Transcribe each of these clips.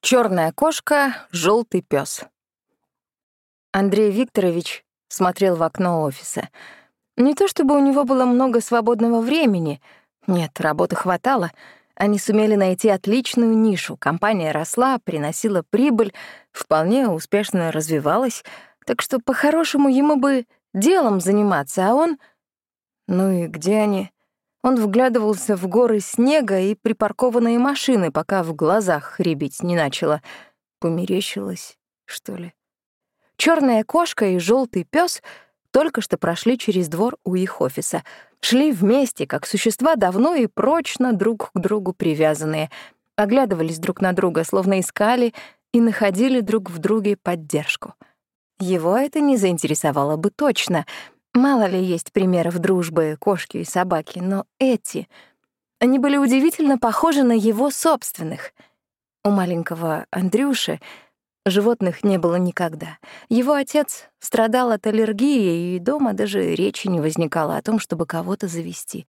Черная кошка, желтый пес. Андрей Викторович смотрел в окно офиса. Не то чтобы у него было много свободного времени. Нет, работы хватало. Они сумели найти отличную нишу. Компания росла, приносила прибыль, вполне успешно развивалась. Так что по-хорошему ему бы делом заниматься, а он... Ну и где они? Он вглядывался в горы снега и припаркованные машины, пока в глазах рябить не начало. Померещилось, что ли? Черная кошка и желтый пес только что прошли через двор у их офиса. Шли вместе, как существа давно и прочно друг к другу привязанные. Оглядывались друг на друга, словно искали и находили друг в друге поддержку. Его это не заинтересовало бы точно — Мало ли есть примеров дружбы кошки и собаки, но эти... Они были удивительно похожи на его собственных. У маленького Андрюши животных не было никогда. Его отец страдал от аллергии, и дома даже речи не возникало о том, чтобы кого-то завести.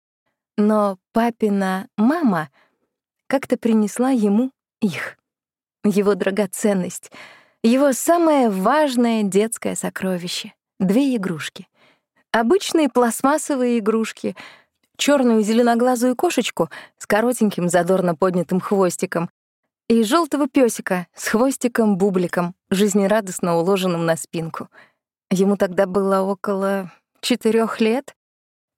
Но папина мама как-то принесла ему их, его драгоценность, его самое важное детское сокровище — две игрушки. Обычные пластмассовые игрушки, черную зеленоглазую кошечку с коротеньким задорно поднятым хвостиком и желтого песика с хвостиком-бубликом, жизнерадостно уложенным на спинку. Ему тогда было около четырех лет,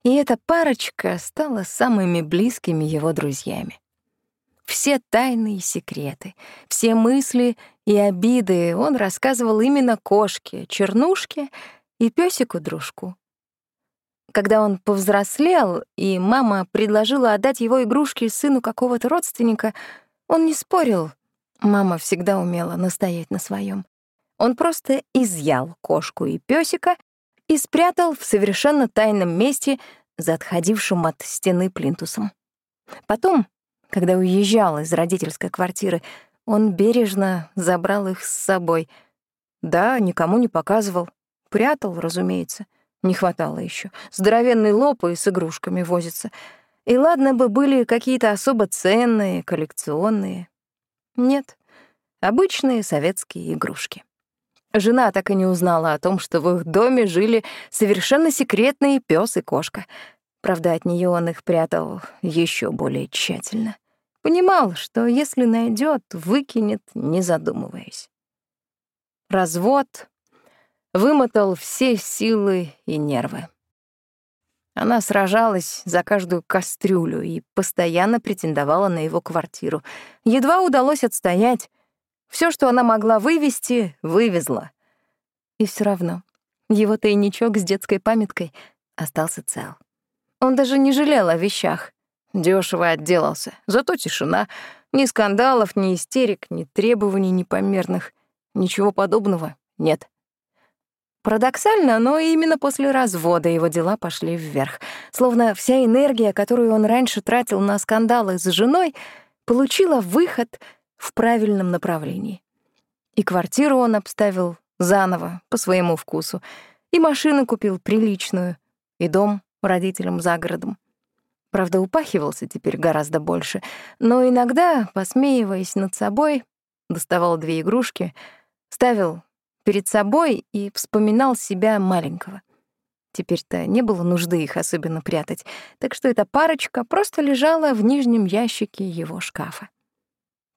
и эта парочка стала самыми близкими его друзьями. Все тайные секреты, все мысли и обиды он рассказывал именно кошке, чернушке и песику дружку когда он повзрослел, и мама предложила отдать его игрушки сыну какого-то родственника, он не спорил. Мама всегда умела настоять на своем. Он просто изъял кошку и песика и спрятал в совершенно тайном месте за отходившим от стены плинтусом. Потом, когда уезжал из родительской квартиры, он бережно забрал их с собой. Да, никому не показывал. Прятал, разумеется. Не хватало еще. Здоровенный лоб и с игрушками возится. И ладно бы были какие-то особо ценные, коллекционные. Нет, обычные советские игрушки. Жена так и не узнала о том, что в их доме жили совершенно секретные пес и кошка. Правда, от нее он их прятал еще более тщательно. Понимал, что если найдет, выкинет, не задумываясь. Развод вымотал все силы и нервы. Она сражалась за каждую кастрюлю и постоянно претендовала на его квартиру. Едва удалось отстоять. Все, что она могла вывести, вывезла. И все равно его тайничок с детской памяткой остался цел. Он даже не жалел о вещах. Дешево отделался. Зато тишина. Ни скандалов, ни истерик, ни требований непомерных. Ничего подобного нет. Парадоксально, но именно после развода его дела пошли вверх. Словно вся энергия, которую он раньше тратил на скандалы с женой, получила выход в правильном направлении. И квартиру он обставил заново, по своему вкусу, и машину купил приличную, и дом родителям за городом. Правда, упахивался теперь гораздо больше, но иногда, посмеиваясь над собой, доставал две игрушки, ставил перед собой и вспоминал себя маленького. Теперь-то не было нужды их особенно прятать, так что эта парочка просто лежала в нижнем ящике его шкафа.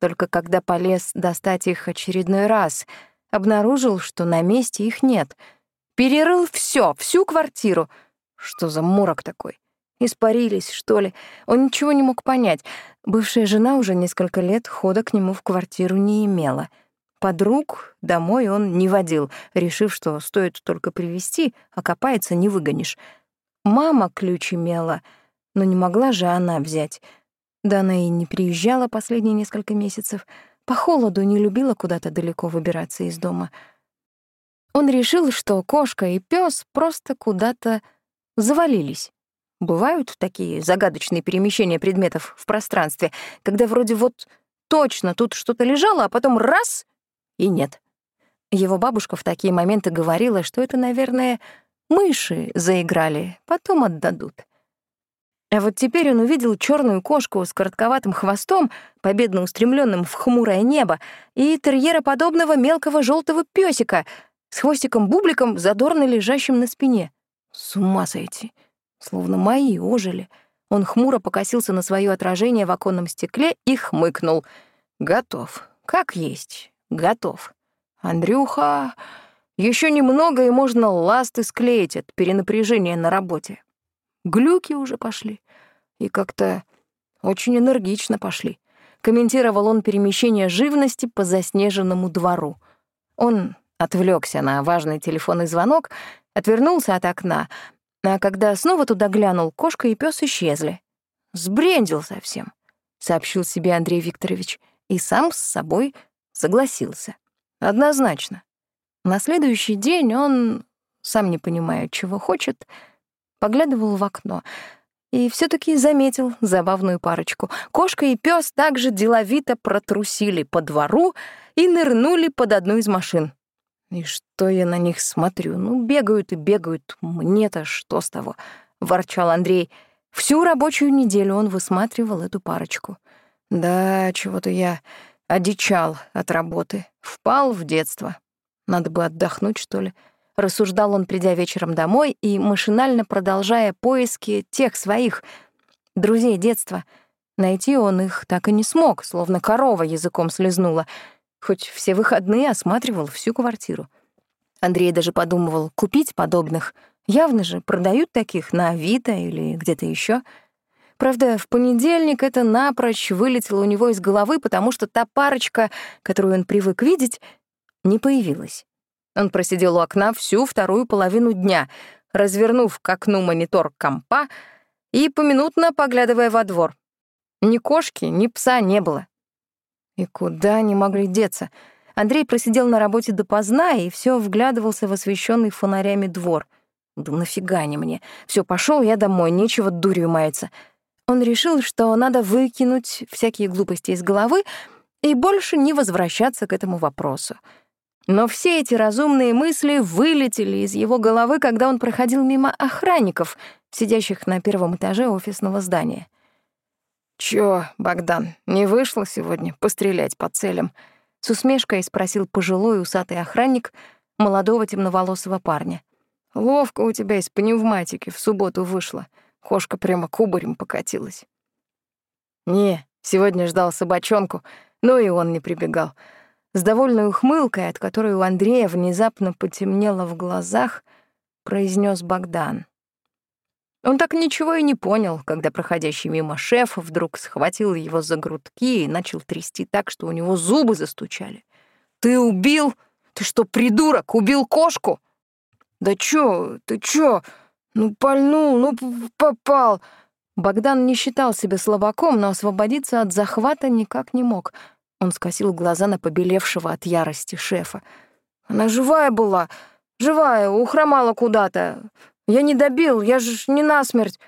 Только когда полез достать их очередной раз, обнаружил, что на месте их нет. Перерыл все, всю квартиру. Что за морок такой? Испарились, что ли? Он ничего не мог понять. Бывшая жена уже несколько лет хода к нему в квартиру не имела — Подруг домой он не водил, решив, что стоит только привести, а копается не выгонишь. Мама ключ имела, но не могла же она взять. Да она и не приезжала последние несколько месяцев. По холоду не любила куда-то далеко выбираться из дома. Он решил, что кошка и пес просто куда-то завалились. Бывают такие загадочные перемещения предметов в пространстве, когда вроде вот точно тут что-то лежало, а потом раз — и нет. Его бабушка в такие моменты говорила, что это, наверное, мыши заиграли, потом отдадут. А вот теперь он увидел черную кошку с коротковатым хвостом, победно устремленным в хмурое небо, и терьероподобного мелкого желтого песика с хвостиком-бубликом, задорно лежащим на спине. С ума сойти. Словно мои ожили. Он хмуро покосился на свое отражение в оконном стекле и хмыкнул. Готов. Как есть. Готов. Андрюха, еще немного, и можно ласты склеить от перенапряжения на работе. Глюки уже пошли. И как-то очень энергично пошли. Комментировал он перемещение живности по заснеженному двору. Он отвлекся на важный телефонный звонок, отвернулся от окна, а когда снова туда глянул, кошка и пес исчезли. «Сбрендил совсем», — сообщил себе Андрей Викторович, и сам с собой согласился. Однозначно. На следующий день он, сам не понимая, чего хочет, — поглядывал в окно и все таки заметил забавную парочку. Кошка и пес также деловито протрусили по двору и нырнули под одну из машин. И что я на них смотрю? Ну, бегают и бегают. Мне-то что с того? Ворчал Андрей. Всю рабочую неделю он высматривал эту парочку. Да, чего-то я одичал от работы. Впал в детство. Надо бы отдохнуть, что ли рассуждал он, придя вечером домой и машинально продолжая поиски тех своих друзей детства. Найти он их так и не смог, словно корова языком слезнула, хоть все выходные осматривал всю квартиру. Андрей даже подумывал купить подобных. Явно же продают таких на Авито или где-то еще. Правда, в понедельник это напрочь вылетело у него из головы, потому что та парочка, которую он привык видеть, не появилась. Он просидел у окна всю вторую половину дня, развернув к окну монитор компа и поминутно поглядывая во двор. Ни кошки, ни пса не было. И куда они могли деться? Андрей просидел на работе допоздна и все вглядывался в освещенный фонарями двор. Да нафига не мне? Все, пошел я домой, нечего дурью маяться. Он решил, что надо выкинуть всякие глупости из головы и больше не возвращаться к этому вопросу. Но все эти разумные мысли вылетели из его головы, когда он проходил мимо охранников, сидящих на первом этаже офисного здания. «Чё, Богдан, не вышло сегодня пострелять по целям?» С усмешкой спросил пожилой усатый охранник молодого темноволосого парня. «Ловко у тебя из пневматики в субботу вышло. Кошка прямо кубарем покатилась». «Не, сегодня ждал собачонку, но и он не прибегал с довольной ухмылкой, от которой у Андрея внезапно потемнело в глазах, произнес Богдан. Он так ничего и не понял, когда проходящий мимо шеф вдруг схватил его за грудки и начал трясти так, что у него зубы застучали. «Ты убил? Ты что, придурок, убил кошку?» «Да чё, ты чё? Ну, пальнул, ну, попал!» Богдан не считал себя слабаком, но освободиться от захвата никак не мог — он скосил глаза на побелевшего от ярости шефа. «Она живая была, живая, ухромала куда-то. Я не добил, я же не насмерть».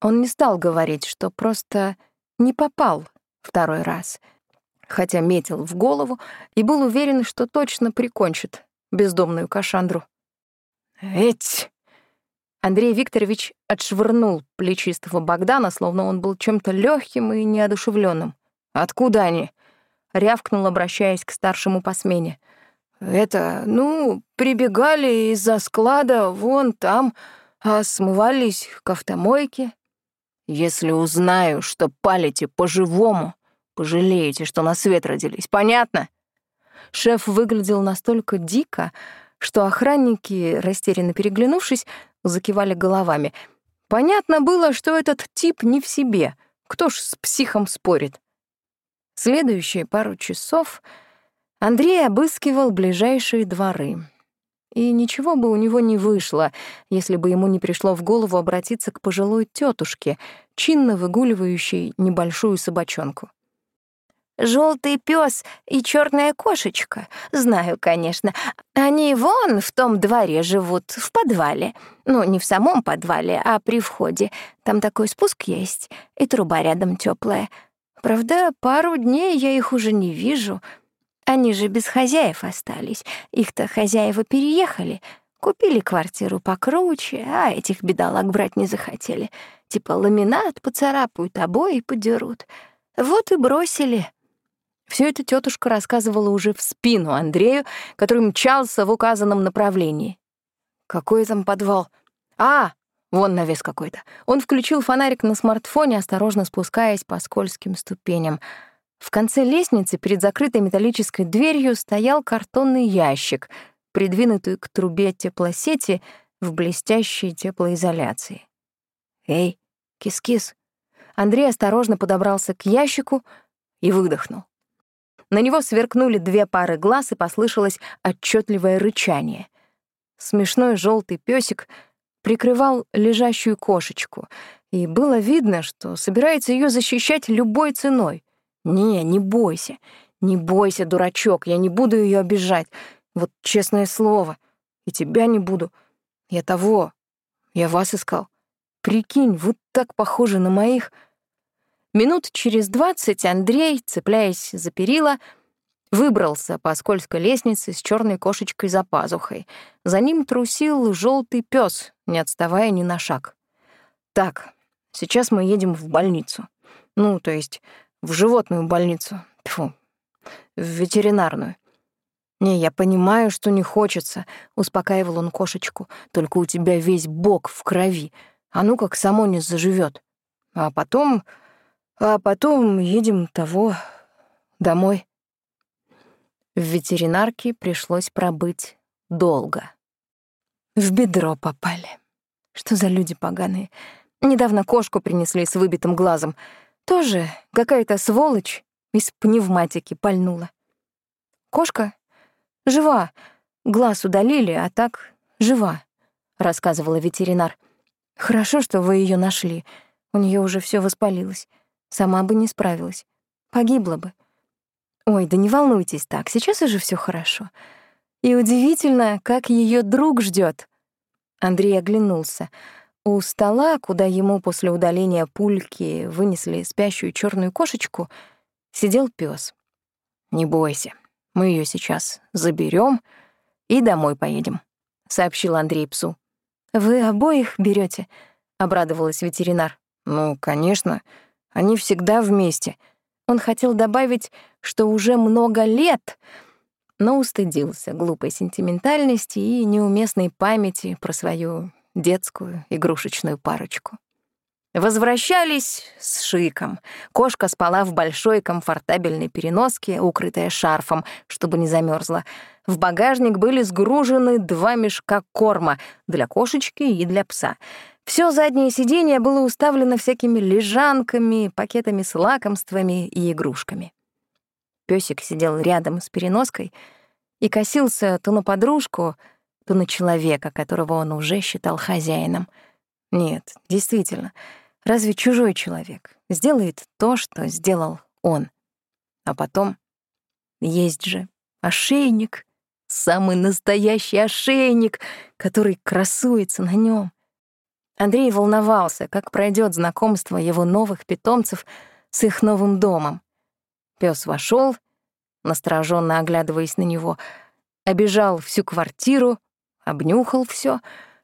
Он не стал говорить, что просто не попал второй раз, хотя метил в голову и был уверен, что точно прикончит бездомную Кашандру. «Эть!» Андрей Викторович отшвырнул плечистого Богдана, словно он был чем-то легким и неодушевленным. «Откуда они?» рявкнул, обращаясь к старшему по смене. «Это, ну, прибегали из-за склада вон там, а смывались к автомойке. Если узнаю, что палите по-живому, пожалеете, что на свет родились, понятно?» Шеф выглядел настолько дико, что охранники, растерянно переглянувшись, закивали головами. Понятно было, что этот тип не в себе. Кто ж с психом спорит? Следующие пару часов Андрей обыскивал ближайшие дворы. И ничего бы у него не вышло, если бы ему не пришло в голову обратиться к пожилой тетушке, чинно выгуливающей небольшую собачонку. Желтый пес и черная кошечка. Знаю, конечно. Они вон в том дворе живут, в подвале. Ну, не в самом подвале, а при входе. Там такой спуск есть, и труба рядом теплая. Правда, пару дней я их уже не вижу. Они же без хозяев остались. Их-то хозяева переехали. Купили квартиру покруче, а этих бедолаг брать не захотели. Типа ламинат поцарапают, обои подерут. Вот и бросили. Все это тетушка рассказывала уже в спину Андрею, который мчался в указанном направлении. Какой там подвал? А, вон навес какой-то. Он включил фонарик на смартфоне, осторожно спускаясь по скользким ступеням. В конце лестницы перед закрытой металлической дверью стоял картонный ящик, придвинутый к трубе теплосети в блестящей теплоизоляции. «Эй, кис-кис!» Андрей осторожно подобрался к ящику и выдохнул. На него сверкнули две пары глаз и послышалось отчетливое рычание. Смешной желтый песик прикрывал лежащую кошечку, и было видно, что собирается ее защищать любой ценой. «Не, не бойся, не бойся, дурачок, я не буду ее обижать. Вот честное слово, и тебя не буду. Я того, я вас искал. Прикинь, вот так похожи на моих...» Минут через двадцать Андрей, цепляясь за перила, выбрался по скользкой лестнице с черной кошечкой за пазухой. За ним трусил желтый пес, не отставая ни на шаг. «Так, сейчас мы едем в больницу. Ну, то есть в животную больницу. Тьфу, в ветеринарную. «Не, я понимаю, что не хочется», — успокаивал он кошечку. «Только у тебя весь бок в крови. А ну как само не заживет. А потом а потом едем того домой. В ветеринарке пришлось пробыть долго. В бедро попали. Что за люди поганые. Недавно кошку принесли с выбитым глазом. Тоже какая-то сволочь из пневматики пальнула. Кошка жива, глаз удалили, а так жива, рассказывала ветеринар. Хорошо, что вы ее нашли. У нее уже все воспалилось. Сама бы не справилась. Погибла бы. Ой, да не волнуйтесь так, сейчас уже все хорошо. И удивительно, как ее друг ждет. Андрей оглянулся. У стола, куда ему после удаления пульки вынесли спящую черную кошечку, сидел пес. Не бойся, мы ее сейчас заберем и домой поедем, сообщил Андрей псу. Вы обоих берете? обрадовалась ветеринар. Ну, конечно. Они всегда вместе. Он хотел добавить, что уже много лет, но устыдился глупой сентиментальности и неуместной памяти про свою детскую игрушечную парочку. Возвращались с шиком. Кошка спала в большой комфортабельной переноске, укрытая шарфом, чтобы не замерзла. В багажник были сгружены два мешка корма для кошечки и для пса — все заднее сиденье было уставлено всякими лежанками, пакетами с лакомствами и игрушками. Песик сидел рядом с переноской и косился то на подружку, то на человека, которого он уже считал хозяином. Нет, действительно, разве чужой человек сделает то, что сделал он? А потом есть же ошейник, самый настоящий ошейник, который красуется на нем. Андрей волновался, как пройдет знакомство его новых питомцев с их новым домом. Пес вошел, настороженно оглядываясь на него, обежал всю квартиру, обнюхал все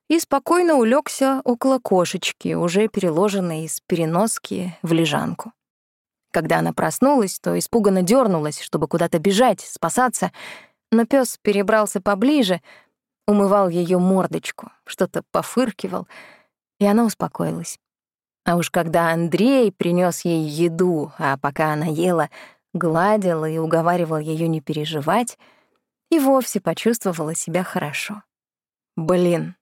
и спокойно улегся около кошечки, уже переложенной из переноски в лежанку. Когда она проснулась, то испуганно дернулась, чтобы куда-то бежать, спасаться, но пес перебрался поближе, умывал ее мордочку, что-то пофыркивал — и она успокоилась. А уж когда Андрей принес ей еду, а пока она ела, гладил и уговаривал ее не переживать, и вовсе почувствовала себя хорошо. «Блин,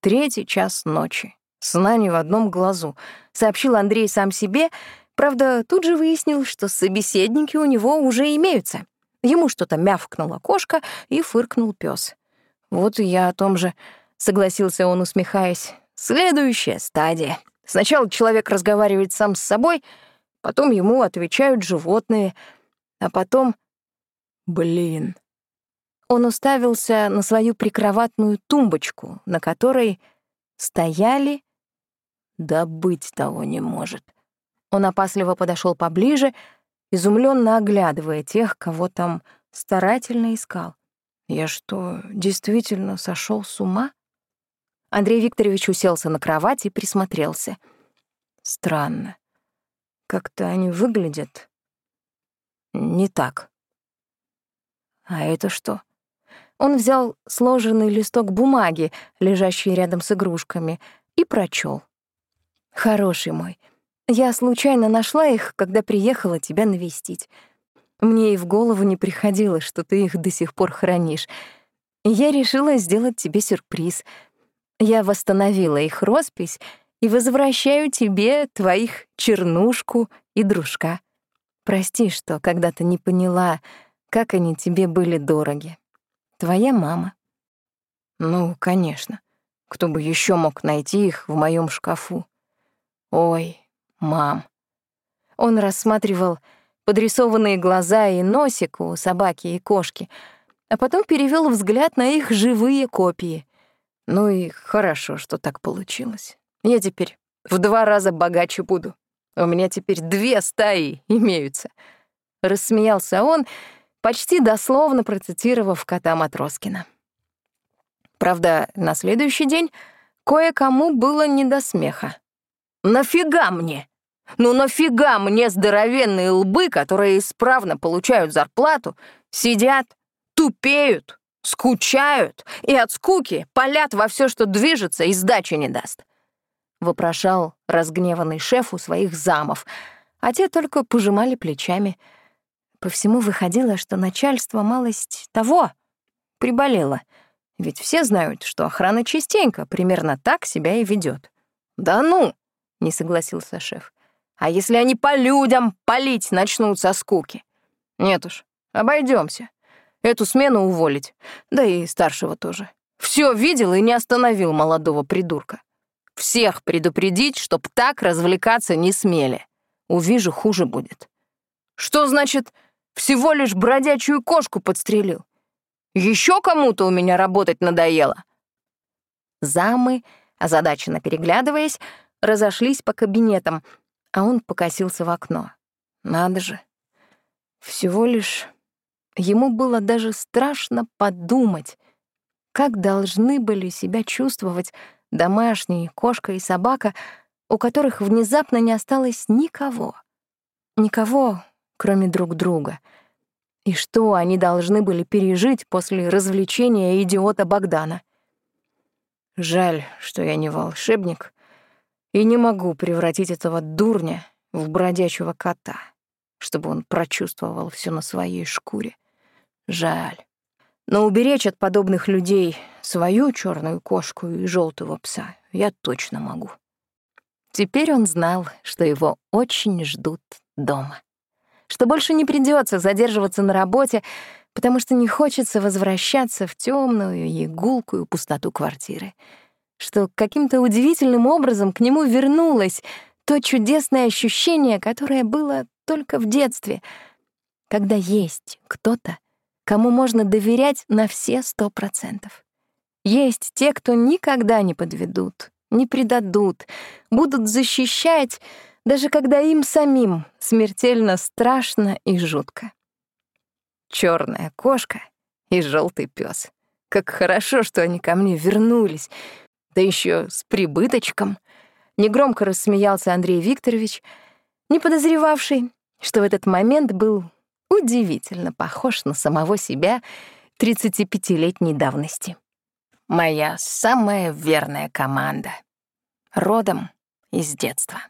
третий час ночи, сна не в одном глазу», — сообщил Андрей сам себе, правда, тут же выяснил, что собеседники у него уже имеются. Ему что-то мявкнула кошка и фыркнул пес. «Вот и я о том же», — согласился он, усмехаясь. Следующая стадия. Сначала человек разговаривает сам с собой, потом ему отвечают животные, а потом... Блин. Он уставился на свою прикроватную тумбочку, на которой стояли... Да быть того не может. Он опасливо подошел поближе, изумленно оглядывая тех, кого там старательно искал. Я что, действительно сошел с ума? Андрей Викторович уселся на кровать и присмотрелся. Странно. Как-то они выглядят не так. А это что? Он взял сложенный листок бумаги, лежащий рядом с игрушками, и прочел. «Хороший мой, я случайно нашла их, когда приехала тебя навестить. Мне и в голову не приходило, что ты их до сих пор хранишь. Я решила сделать тебе сюрприз. Я восстановила их роспись и возвращаю тебе твоих чернушку и дружка. Прости, что когда-то не поняла, как они тебе были дороги. Твоя мама. Ну, конечно. Кто бы еще мог найти их в моем шкафу? Ой, мам. Он рассматривал подрисованные глаза и носик у собаки и кошки, а потом перевел взгляд на их живые копии. Ну и хорошо, что так получилось. Я теперь в два раза богаче буду. У меня теперь две стаи имеются. Рассмеялся он, почти дословно процитировав кота Матроскина. Правда, на следующий день кое-кому было не до смеха. «Нафига мне? Ну нафига мне здоровенные лбы, которые исправно получают зарплату, сидят, тупеют, скучают и от скуки палят во все, что движется и сдачи не даст?» — вопрошал разгневанный шеф у своих замов, а те только пожимали плечами. По всему выходило, что начальство малость того приболело, ведь все знают, что охрана частенько примерно так себя и ведет. «Да ну!» — не согласился шеф. А если они по людям палить начнут со скуки? Нет уж, обойдемся. Эту смену уволить, да и старшего тоже. Все видел и не остановил молодого придурка. Всех предупредить, чтоб так развлекаться не смели. Увижу, хуже будет. Что значит, всего лишь бродячую кошку подстрелил? Еще кому-то у меня работать надоело. Замы, озадаченно переглядываясь, разошлись по кабинетам, а он покосился в окно. Надо же. Всего лишь ему было даже страшно подумать, как должны были себя чувствовать домашние кошка и собака, у которых внезапно не осталось никого. Никого, кроме друг друга. И что они должны были пережить после развлечения идиота Богдана. Жаль, что я не волшебник и не могу превратить этого дурня в бродячего кота, чтобы он прочувствовал все на своей шкуре. Жаль. Но уберечь от подобных людей свою черную кошку и желтого пса я точно могу. Теперь он знал, что его очень ждут дома. Что больше не придется задерживаться на работе, потому что не хочется возвращаться в темную и гулкую пустоту квартиры что каким-то удивительным образом к нему вернулось то чудесное ощущение, которое было только в детстве, когда есть кто-то, кому можно доверять на все сто процентов. Есть те, кто никогда не подведут, не предадут, будут защищать, даже когда им самим смертельно страшно и жутко. Черная кошка и желтый пес. Как хорошо, что они ко мне вернулись, да еще с прибыточком. Негромко рассмеялся Андрей Викторович, не подозревавший, что в этот момент был удивительно похож на самого себя 35-летней давности. Моя самая верная команда. Родом из детства.